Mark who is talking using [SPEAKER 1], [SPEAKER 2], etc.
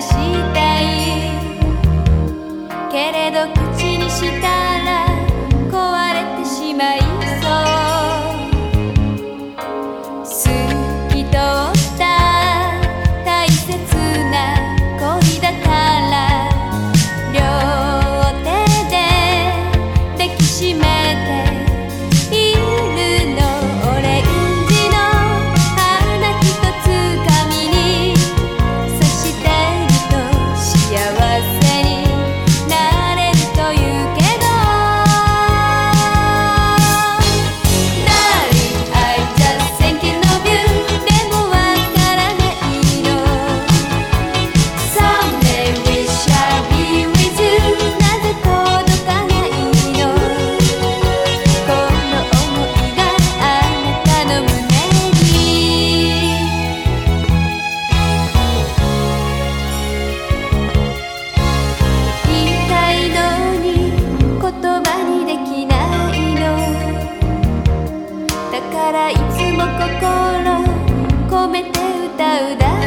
[SPEAKER 1] したい。without